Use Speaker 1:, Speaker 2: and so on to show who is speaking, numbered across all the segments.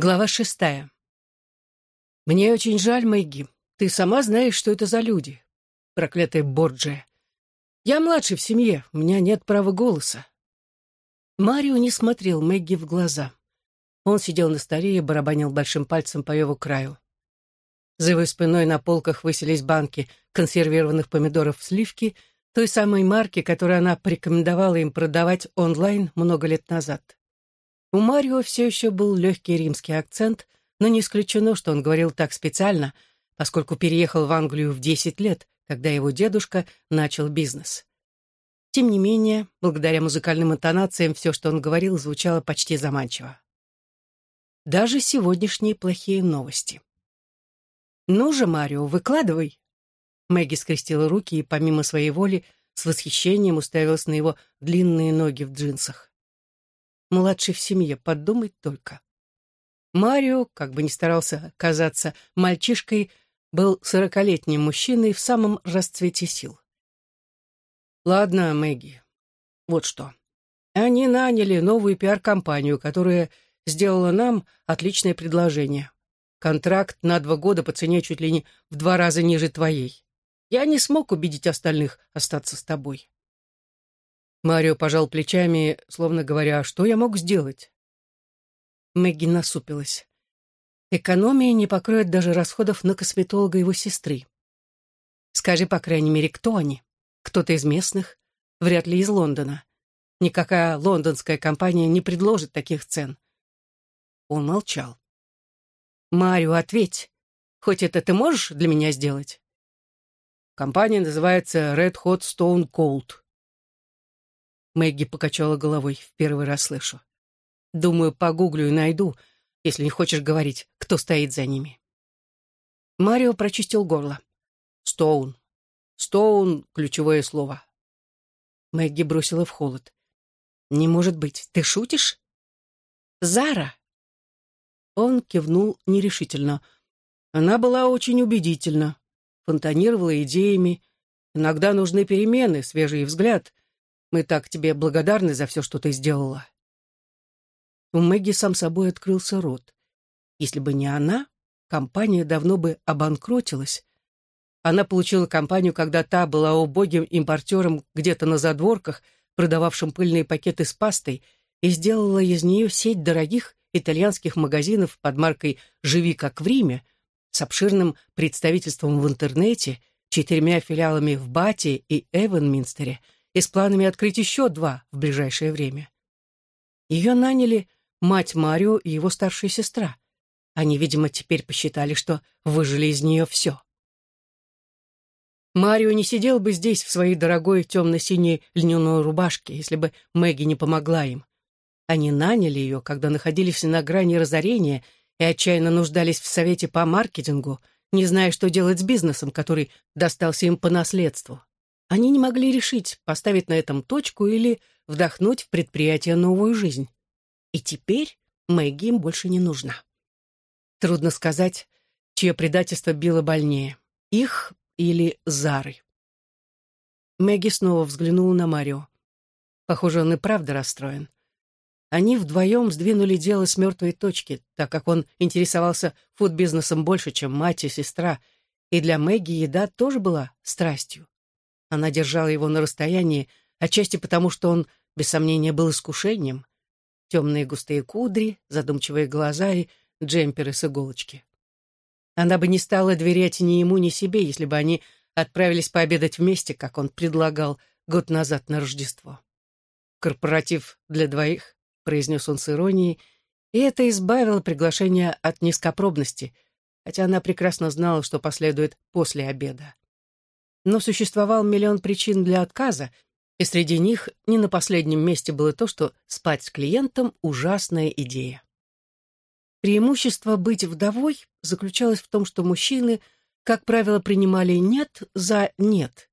Speaker 1: Глава шестая. «Мне очень жаль, Мэгги. Ты сама знаешь, что это за люди. Проклятая Борджия. Я младший в семье, у меня нет права голоса». Марио не смотрел Мэгги в глаза. Он сидел на столе и барабанил большим пальцем по его краю. За его спиной на полках высились банки консервированных помидоров сливки, той самой марки, которую она порекомендовала им продавать онлайн много лет назад. У Марио все еще был легкий римский акцент, но не исключено, что он говорил так специально, поскольку переехал в Англию в 10 лет, когда его дедушка начал бизнес. Тем не менее, благодаря музыкальным интонациям, все, что он говорил, звучало почти заманчиво. Даже сегодняшние плохие новости. «Ну же, Марио, выкладывай!» Мэгги скрестила руки и, помимо своей воли, с восхищением уставилась на его длинные ноги в джинсах младший в семье, подумать только. Марио, как бы ни старался казаться мальчишкой, был сорокалетним мужчиной в самом расцвете сил. «Ладно, Мэгги, вот что. Они наняли новую пиар-компанию, которая сделала нам отличное предложение. Контракт на два года по цене чуть ли не в два раза ниже твоей. Я не смог убедить остальных остаться с тобой. Марио пожал плечами, словно говоря, что я мог сделать. Мэгги насупилась. Экономия не покроет даже расходов на косметолога его сестры. Скажи, по крайней мере, кто они? Кто-то из местных? Вряд ли из Лондона. Никакая лондонская компания не предложит таких цен. Он молчал. «Марио, ответь. Хоть это ты можешь для меня сделать?» Компания называется Red Hot Stone Cold. Мэгги покачала головой. В первый раз слышу. Думаю, погуглю и найду, если не хочешь говорить, кто стоит за ними. Марио прочистил горло. Стоун. Стоун — ключевое слово. Мэгги бросила в холод. «Не может быть. Ты шутишь?» «Зара!» Он кивнул нерешительно. Она была очень убедительна, фонтанировала идеями. Иногда нужны перемены, свежий взгляд, мы так тебе благодарны за все, что ты сделала». У Мэгги сам собой открылся рот. Если бы не она, компания давно бы обанкротилась. Она получила компанию, когда та была убогим импортером где-то на задворках, продававшим пыльные пакеты с пастой, и сделала из нее сеть дорогих итальянских магазинов под маркой «Живи как в Риме», с обширным представительством в интернете, четырьмя филиалами в Бате и Эванминстере — и с планами открыть еще два в ближайшее время. Ее наняли мать Марио и его старшая сестра. Они, видимо, теперь посчитали, что выжили из нее все. Марио не сидел бы здесь в своей дорогой темно-синей льняной рубашке, если бы Мэгги не помогла им. Они наняли ее, когда находились на грани разорения и отчаянно нуждались в совете по маркетингу, не зная, что делать с бизнесом, который достался им по наследству. Они не могли решить, поставить на этом точку или вдохнуть в предприятие новую жизнь. И теперь Мэгги им больше не нужна. Трудно сказать, чье предательство било больнее, их или Зары. Мэгги снова взглянула на Марио. Похоже, он и правда расстроен. Они вдвоем сдвинули дело с мертвой точки, так как он интересовался фуд-бизнесом больше, чем мать и сестра, и для Мэгги еда тоже была страстью. Она держала его на расстоянии, отчасти потому, что он, без сомнения, был искушением. Темные густые кудри, задумчивые глаза и джемперы с иголочки. Она бы не стала доверять ни ему, ни себе, если бы они отправились пообедать вместе, как он предлагал год назад на Рождество. «Корпоратив для двоих», — произнес он с иронией, и это избавило приглашение от низкопробности, хотя она прекрасно знала, что последует после обеда. Но существовал миллион причин для отказа, и среди них не на последнем месте было то, что спать с клиентом — ужасная идея. Преимущество быть вдовой заключалось в том, что мужчины, как правило, принимали «нет» за «нет».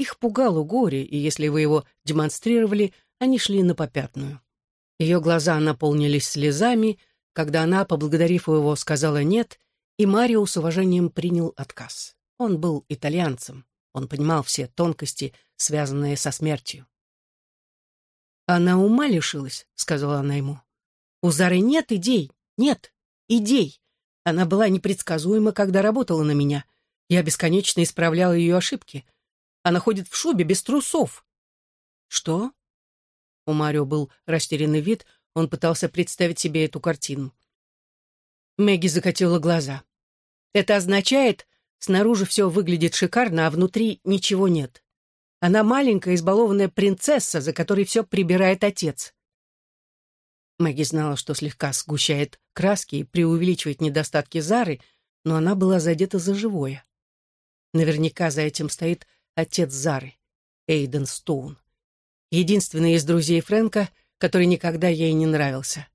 Speaker 1: Их пугало горе, и если вы его демонстрировали, они шли на попятную. Ее глаза наполнились слезами, когда она, поблагодарив его, сказала «нет», и Марио с уважением принял отказ. Он был итальянцем. Он понимал все тонкости, связанные со смертью. «Она ума лишилась», — сказала она ему. «У Зары нет идей, нет. идей. Она была непредсказуема, когда работала на меня. Я бесконечно исправляла ее ошибки. Она ходит в шубе без трусов. Что? У Марио был растерянный вид, он пытался представить себе эту картину. Мэгги закатила глаза. Это означает, снаружи все выглядит шикарно, а внутри ничего нет. Она маленькая, избалованная принцесса, за которой все прибирает отец. Мэгги знала, что слегка сгущает краски и преувеличивает недостатки Зары, но она была задета за живое. Наверняка за этим стоит отец Зары, Эйден Стоун. Единственный из друзей Фрэнка, который никогда ей не нравился.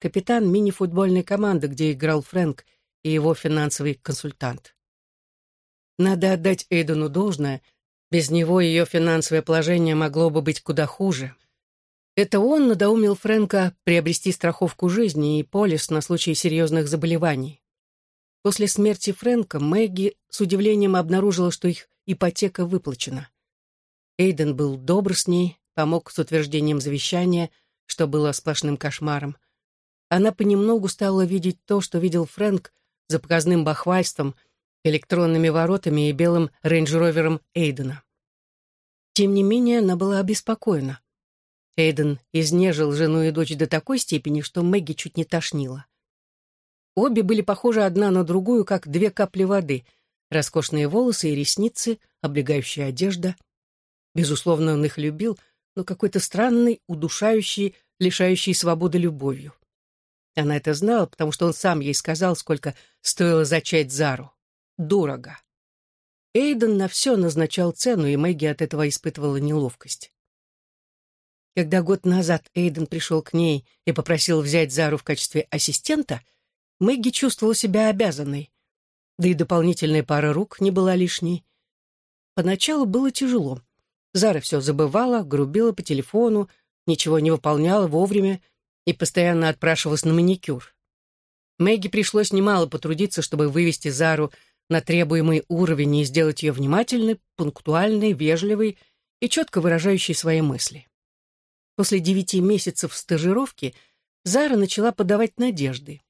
Speaker 1: Капитан мини-футбольной команды, где играл Фрэнк, и его финансовый консультант. Надо отдать Эйдену должное, без него ее финансовое положение могло бы быть куда хуже. Это он надоумил Фрэнка приобрести страховку жизни и полис на случай серьезных заболеваний. После смерти Фрэнка Мэгги с удивлением обнаружила, что их ипотека выплачена. Эйден был добр с ней, помог с утверждением завещания, что было сплошным кошмаром. Она понемногу стала видеть то, что видел Фрэнк за показным бахвальством, электронными воротами и белым рейндж-ровером Эйдена. Тем не менее, она была обеспокоена. Эйден изнежил жену и дочь до такой степени, что Мэгги чуть не тошнила. Обе были похожи одна на другую, как две капли воды. Роскошные волосы и ресницы, облегающая одежда. Безусловно, он их любил, но какой-то странный, удушающий, лишающий свободы любовью. Она это знала, потому что он сам ей сказал, сколько стоило зачать Зару. Дорого. Эйден на все назначал цену, и Мэгги от этого испытывала неловкость. Когда год назад Эйден пришел к ней и попросил взять Зару в качестве ассистента, Мэгги чувствовала себя обязанной. Да и дополнительная пара рук не была лишней. Поначалу было тяжело. Зара все забывала, грубила по телефону, ничего не выполняла вовремя и постоянно отпрашивалась на маникюр. Мэгги пришлось немало потрудиться, чтобы вывести Зару на требуемый уровень и сделать ее внимательной, пунктуальной, вежливой и четко выражающей свои мысли. После девяти месяцев стажировки Зара начала подавать надежды.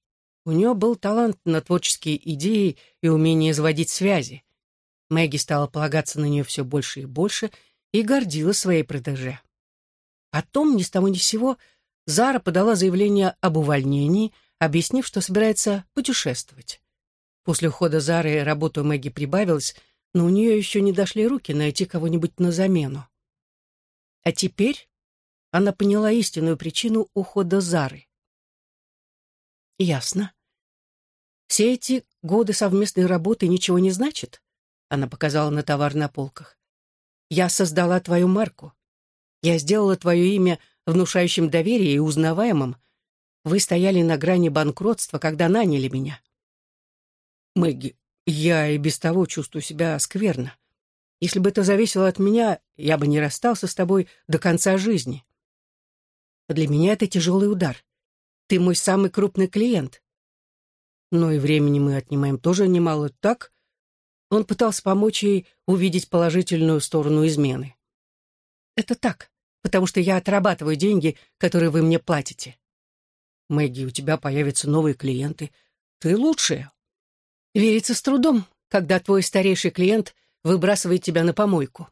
Speaker 1: У нее был талант на творческие идеи и умение заводить связи. Мэгги стала полагаться на нее все больше и больше и гордилась своей протеже. Потом, ни с того ни с сего, Зара подала заявление об увольнении, объяснив, что собирается путешествовать. После ухода Зары работа у Мэгги прибавилась, но у нее еще не дошли руки найти кого-нибудь на замену. А теперь она поняла истинную причину ухода Зары. Ясно. Все эти годы совместной работы ничего не значат? Она показала на товар на полках. Я создала твою марку. Я сделала твое имя внушающим доверие и узнаваемым. Вы стояли на грани банкротства, когда наняли меня. Мэгги, я и без того чувствую себя скверно. Если бы это зависело от меня, я бы не расстался с тобой до конца жизни. Для меня это тяжелый удар. Ты мой самый крупный клиент. Но и времени мы отнимаем тоже немало, так? Он пытался помочь ей увидеть положительную сторону измены. Это так потому что я отрабатываю деньги, которые вы мне платите. Мэгги, у тебя появятся новые клиенты. Ты лучшая. Верится с трудом, когда твой старейший клиент выбрасывает тебя на помойку.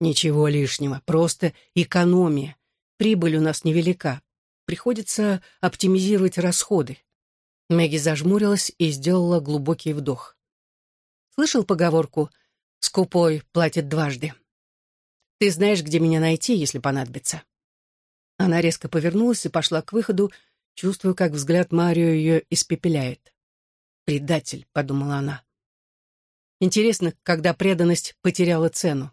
Speaker 1: Ничего лишнего, просто экономия. Прибыль у нас невелика. Приходится оптимизировать расходы. Мэгги зажмурилась и сделала глубокий вдох. Слышал поговорку «Скупой платит дважды». Ты знаешь, где меня найти, если понадобится». Она резко повернулась и пошла к выходу, чувствуя, как взгляд Марио ее испепеляет. «Предатель», — подумала она. Интересно, когда преданность потеряла цену.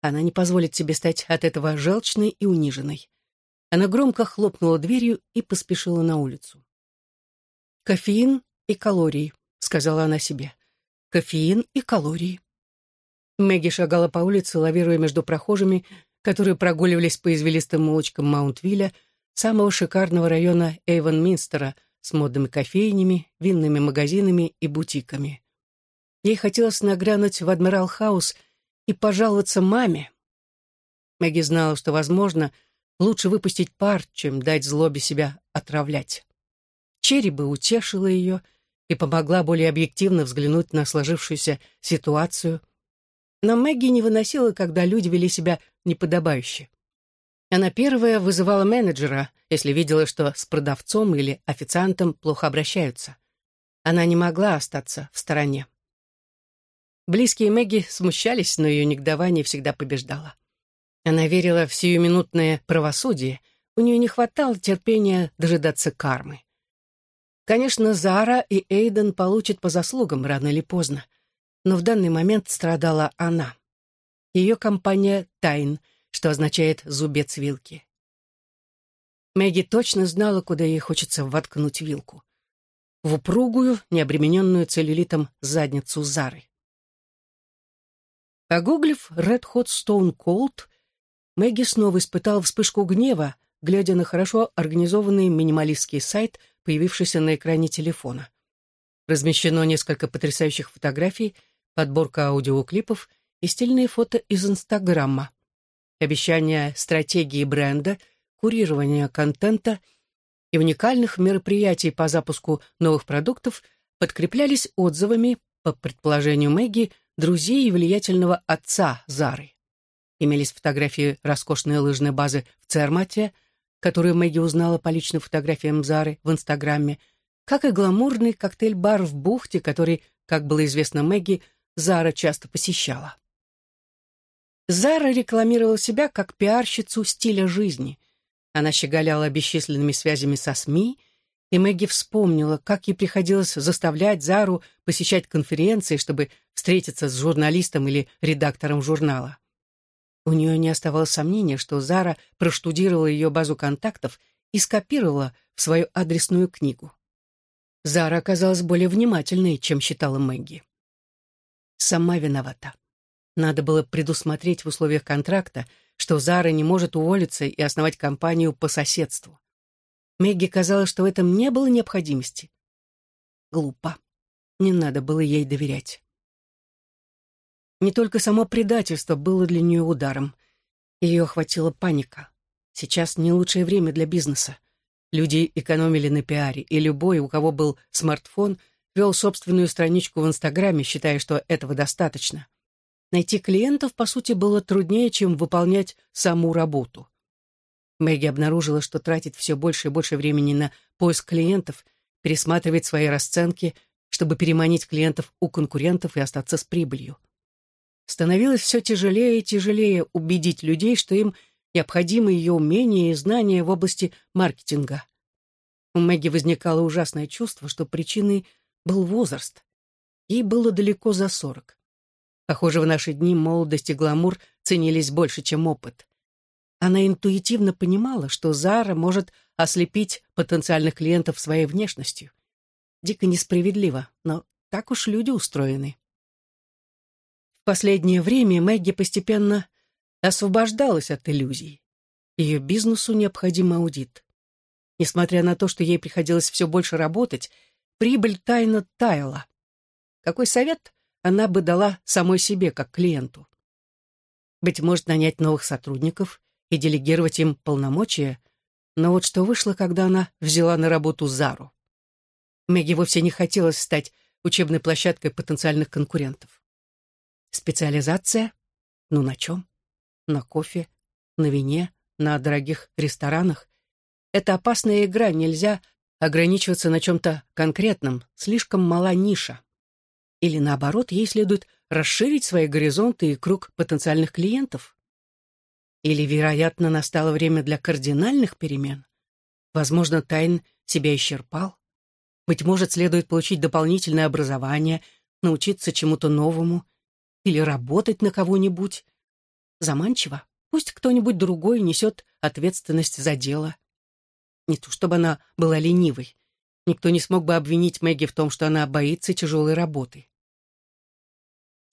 Speaker 1: Она не позволит себе стать от этого желчной и униженной. Она громко хлопнула дверью и поспешила на улицу. «Кофеин и калории», — сказала она себе. «Кофеин и калории». Мэгги шагала по улице, лавируя между прохожими, которые прогуливались по извилистым улочкам Маунтвилля, самого шикарного района Эйвон-Минстера с модными кофейнями, винными магазинами и бутиками. Ей хотелось нагрянуть в Адмирал Хаус и пожаловаться маме. Мэгги знала, что, возможно, лучше выпустить пар, чем дать злобе себя отравлять. Черри бы утешила ее и помогла более объективно взглянуть на сложившуюся ситуацию. Но Мэгги не выносила, когда люди вели себя неподобающе. Она первая вызывала менеджера, если видела, что с продавцом или официантом плохо обращаются. Она не могла остаться в стороне. Близкие Мэгги смущались, но ее негодование всегда побеждало. Она верила в сиюминутное правосудие, у нее не хватало терпения дожидаться кармы. Конечно, Зара и Эйден получат по заслугам рано или поздно, но в данный момент страдала она. Ее компания «Тайн», что означает «зубец вилки». Мэгги точно знала, куда ей хочется воткнуть вилку. В упругую, необремененную целлюлитом задницу Зары. Погуглив Red Hot Stone Cold, Мэгги снова испытал вспышку гнева, глядя на хорошо организованный минималистский сайт, появившийся на экране телефона. Размещено несколько потрясающих фотографий, подборка аудиоклипов и стильные фото из Инстаграма. Обещания стратегии бренда, курирования контента и уникальных мероприятий по запуску новых продуктов подкреплялись отзывами, по предположению Мэгги, друзей и влиятельного отца Зары. Имелись фотографии роскошной лыжной базы в Цермате, которую Мэгги узнала по личным фотографиям Зары в Инстаграме, как и гламурный коктейль-бар в бухте, который, как было известно Мэгги, Зара часто посещала. Зара рекламировала себя как пиарщицу стиля жизни. Она щеголяла бесчисленными связями со СМИ и Мэгги вспомнила, как ей приходилось заставлять Зару посещать конференции, чтобы встретиться с журналистом или редактором журнала. У нее не оставалось сомнения, что Зара проштудировала ее базу контактов и скопировала в свою адресную книгу. Зара оказалась более внимательной, чем считала Мэгги. Сама виновата. Надо было предусмотреть в условиях контракта, что Зара не может уволиться и основать компанию по соседству. Мэгги казалось, что в этом не было необходимости. Глупо. Не надо было ей доверять. Не только само предательство было для нее ударом. Ее охватила паника. Сейчас не лучшее время для бизнеса. Люди экономили на пиаре, и любой, у кого был смартфон, вел собственную страничку в Инстаграме, считая, что этого достаточно. Найти клиентов, по сути, было труднее, чем выполнять саму работу. Мэгги обнаружила, что тратит все больше и больше времени на поиск клиентов, пересматривает свои расценки, чтобы переманить клиентов у конкурентов и остаться с прибылью. Становилось все тяжелее и тяжелее убедить людей, что им необходимы ее умения и знания в области маркетинга. У Мэгги возникало ужасное чувство, что причиной был возраст. Ей было далеко за сорок. Похоже, в наши дни молодость и гламур ценились больше, чем опыт. Она интуитивно понимала, что Зара может ослепить потенциальных клиентов своей внешностью. Дико несправедливо, но так уж люди устроены. В последнее время Мэгги постепенно освобождалась от иллюзий. Ее бизнесу необходим аудит. Несмотря на то, что ей приходилось все больше работать, прибыль тайно таяла. Какой совет она бы дала самой себе, как клиенту? Быть может, нанять новых сотрудников и делегировать им полномочия, но вот что вышло, когда она взяла на работу Зару. Мэгги вовсе не хотелось стать учебной площадкой потенциальных конкурентов. Специализация? Ну на чем? На кофе, на вине, на дорогих ресторанах. Это опасная игра, нельзя ограничиваться на чем-то конкретном, слишком мала ниша. Или наоборот, ей следует расширить свои горизонты и круг потенциальных клиентов. Или, вероятно, настало время для кардинальных перемен? Возможно, Тайн себя исчерпал? Быть может, следует получить дополнительное образование, научиться чему-то новому или работать на кого-нибудь? Заманчиво. Пусть кто-нибудь другой несет ответственность за дело. Не то чтобы она была ленивой. Никто не смог бы обвинить Мэгги в том, что она боится тяжелой работы.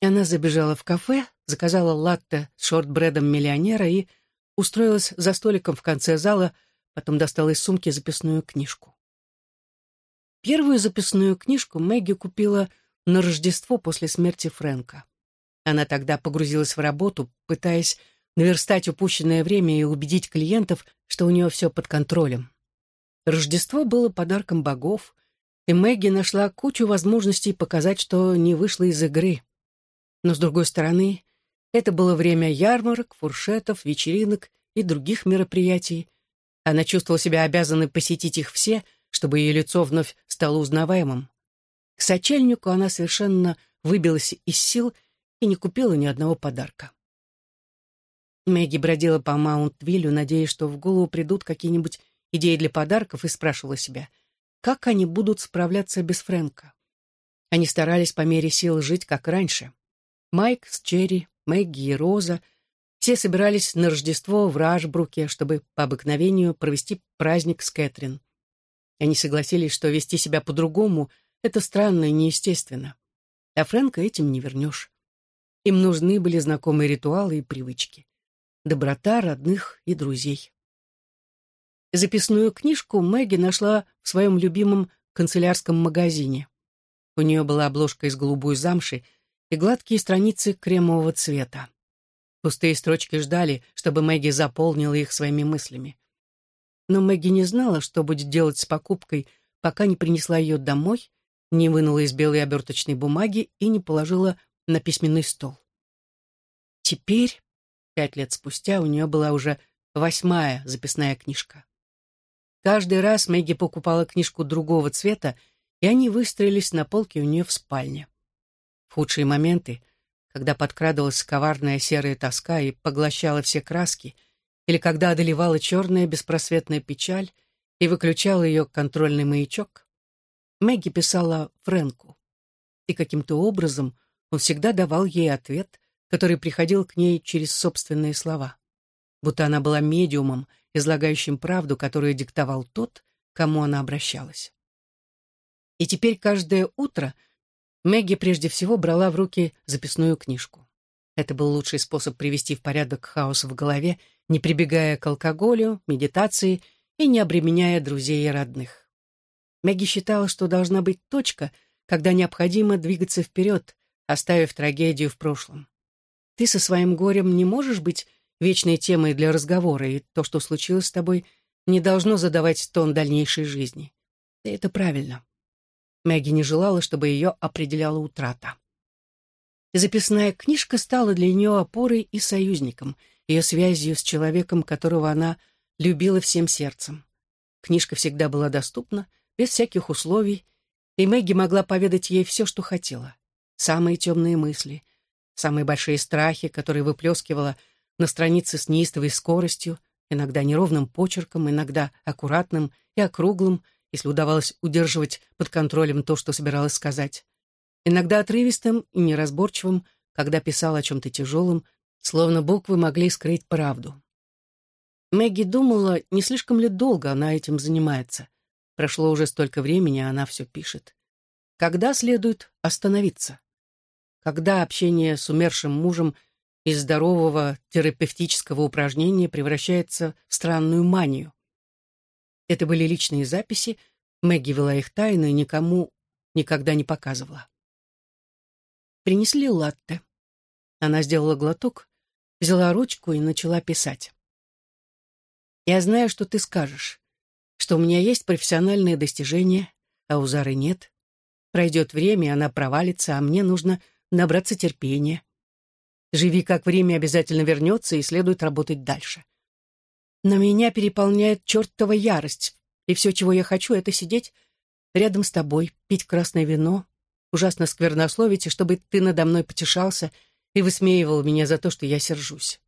Speaker 1: Она забежала в кафе, заказала латте с шортбредом миллионера и устроилась за столиком в конце зала, потом достала из сумки записную книжку. Первую записную книжку Мэгги купила на Рождество после смерти Фрэнка. Она тогда погрузилась в работу, пытаясь наверстать упущенное время и убедить клиентов, что у нее все под контролем. Рождество было подарком богов, и Мэгги нашла кучу возможностей показать, что не вышла из игры. Но, с другой стороны, это было время ярмарок, фуршетов, вечеринок и других мероприятий. Она чувствовала себя обязанной посетить их все, чтобы ее лицо вновь стало узнаваемым. К сочельнику она совершенно выбилась из сил и не купила ни одного подарка. Мэгги бродила по Маунт-Виллю, надеясь, что в голову придут какие-нибудь идеи для подарков, и спрашивала себя, как они будут справляться без Фрэнка. Они старались по мере сил жить, как раньше. Майк с Черри, Мэгги и Роза все собирались на Рождество в Рашбруке, чтобы по обыкновению провести праздник с Кэтрин. Они согласились, что вести себя по-другому — это странно и неестественно. А Фрэнка этим не вернешь. Им нужны были знакомые ритуалы и привычки доброта родных и друзей. Записную книжку Мэгги нашла в своем любимом канцелярском магазине. У нее была обложка из голубой замши и гладкие страницы кремового цвета. Пустые строчки ждали, чтобы Мэгги заполнила их своими мыслями. Но Мэгги не знала, что будет делать с покупкой, пока не принесла ее домой, не вынула из белой оберточной бумаги и не положила на письменный стол. Теперь Пять лет спустя у нее была уже восьмая записная книжка. Каждый раз Мэгги покупала книжку другого цвета, и они выстроились на полке у нее в спальне. В худшие моменты, когда подкрадывалась коварная серая тоска и поглощала все краски, или когда одолевала черная беспросветная печаль и выключала ее контрольный маячок, Мэгги писала Фрэнку. И каким-то образом он всегда давал ей ответ, который приходил к ней через собственные слова. Будто она была медиумом, излагающим правду, которую диктовал тот, кому она обращалась. И теперь каждое утро Мэгги прежде всего брала в руки записную книжку. Это был лучший способ привести в порядок хаос в голове, не прибегая к алкоголю, медитации и не обременяя друзей и родных. Мэгги считала, что должна быть точка, когда необходимо двигаться вперед, оставив трагедию в прошлом. Ты со своим горем не можешь быть вечной темой для разговора, и то, что случилось с тобой, не должно задавать тон дальнейшей жизни. И это правильно. Мэгги не желала, чтобы ее определяла утрата. Записная книжка стала для нее опорой и союзником, ее связью с человеком, которого она любила всем сердцем. Книжка всегда была доступна, без всяких условий, и Мэгги могла поведать ей все, что хотела. Самые темные мысли — самые большие страхи, которые выплескивала на странице с неистовой скоростью, иногда неровным почерком, иногда аккуратным и округлым, если удавалось удерживать под контролем то, что собиралась сказать, иногда отрывистым и неразборчивым, когда писал о чем-то тяжелом, словно буквы могли скрыть правду. Мэгги думала, не слишком ли долго она этим занимается. Прошло уже столько времени, а она все пишет. Когда следует остановиться? когда общение с умершим мужем из здорового терапевтического упражнения превращается в странную манию. Это были личные записи, Мэгги вела их тайно и никому никогда не показывала. Принесли латте. Она сделала глоток, взяла ручку и начала писать. «Я знаю, что ты скажешь, что у меня есть профессиональные достижения, а у Зары нет. Пройдет время, она провалится, а мне нужно набраться терпения. Живи, как время обязательно вернется, и следует работать дальше. Но меня переполняет чертова ярость, и все, чего я хочу, это сидеть рядом с тобой, пить красное вино, ужасно сквернословить, и чтобы ты надо мной потешался и высмеивал меня за то, что я сержусь.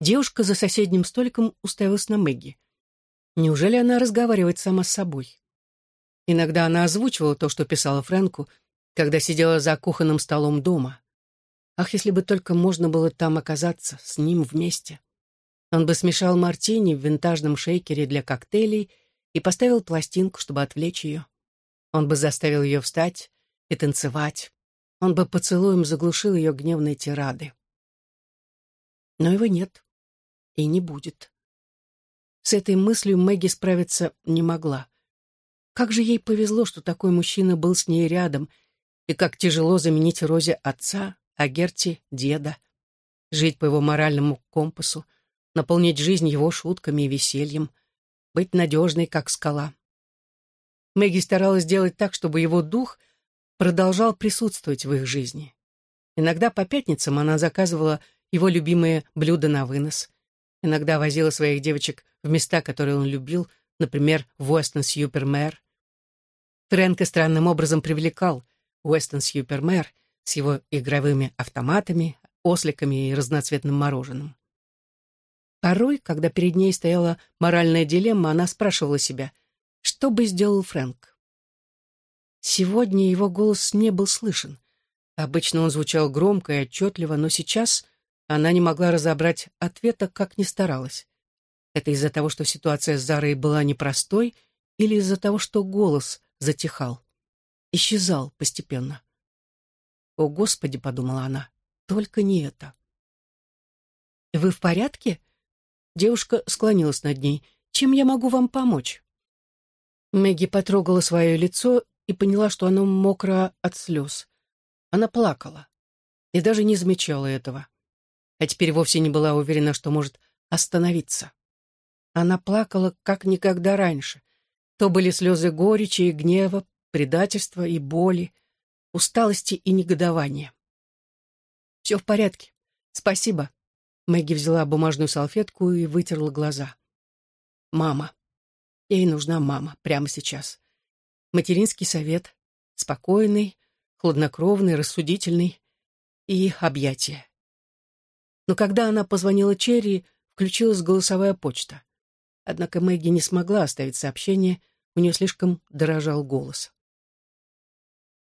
Speaker 1: Девушка за соседним столиком уставилась на Мэгги. Неужели она разговаривает сама с собой? Иногда она озвучивала то, что писала Фрэнку, когда сидела за кухонным столом дома. Ах, если бы только можно было там оказаться, с ним вместе. Он бы смешал мартини в винтажном шейкере для коктейлей и поставил пластинку, чтобы отвлечь ее. Он бы заставил ее встать и танцевать. Он бы поцелуем заглушил ее гневные тирады. Но его нет и не будет. С этой мыслью Мэгги справиться не могла. Как же ей повезло, что такой мужчина был с ней рядом — и как тяжело заменить Розе отца, а Герти — деда. Жить по его моральному компасу, наполнить жизнь его шутками и весельем. быть надежной, как скала. Мэгги старалась сделать так, чтобы его дух продолжал присутствовать в их жизни. Иногда по пятницам она заказывала его любимые блюда на вынос. Иногда возила своих девочек в места, которые он любил, например, в Уэстон-Сьюпермэр. Фрэнка странным образом привлекал Уэстон-Сьюпермэр с его игровыми автоматами, осликами и разноцветным мороженым. Порой, когда перед ней стояла моральная дилемма, она спрашивала себя, что бы сделал Фрэнк. Сегодня его голос не был слышен. Обычно он звучал громко и отчетливо, но сейчас она не могла разобрать ответа, как ни старалась. Это из-за того, что ситуация с Зарой была непростой, или из-за того, что голос затихал, исчезал постепенно. «О, Господи!» — подумала она, — «только не это». «Вы в порядке?» Девушка склонилась над ней. «Чем я могу вам помочь?» Мэгги потрогала свое лицо и поняла, что оно мокро от слез. Она плакала и даже не замечала этого. А теперь вовсе не была уверена, что может остановиться. Она плакала, как никогда раньше. То были слезы горечи и гнева, предательства и боли, усталости и негодования. «Все в порядке. Спасибо», Мэгги взяла бумажную салфетку и вытерла глаза. «Мама. Ей нужна мама прямо сейчас. Материнский совет. Спокойный, хладнокровный, рассудительный. И объятия». Но когда она позвонила Черри, включилась голосовая почта. Однако Мэгги не смогла оставить сообщение, у нее слишком дорожал голос.